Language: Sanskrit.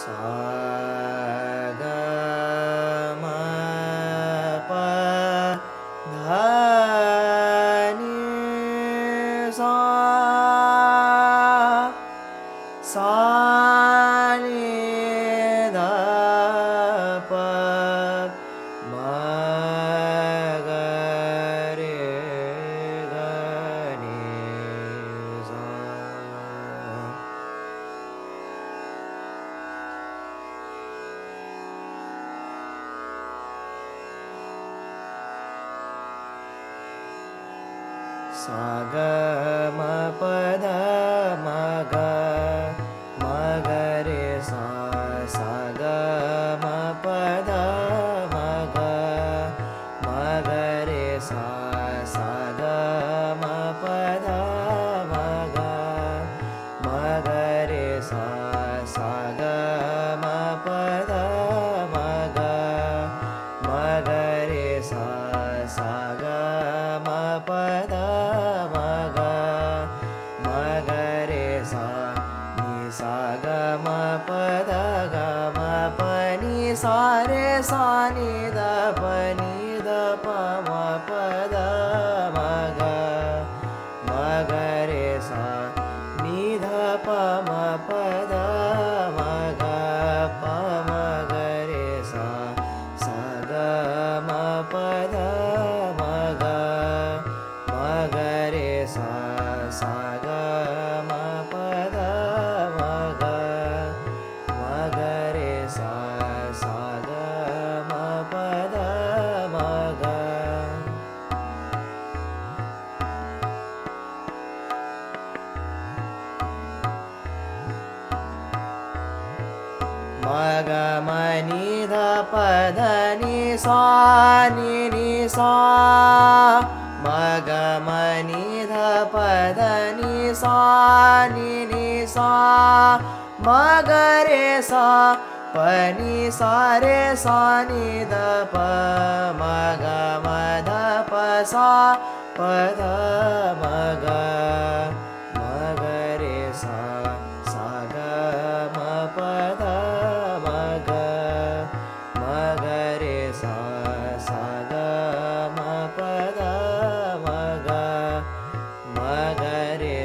दप सग मग मगर स पदा मग मधरे सा पदा मगा मधरे सा पदा मग मदर सा सा रे नि पदा मग। मगरे सा नि पदा माग। मगरे सा मा पदा माग। मागरे सा गग मगरे सा मगमनि धनि शानि नि सा मगमणि दपधनि सनि नि सा मगरे सा पनि से सनि द पग मध प ग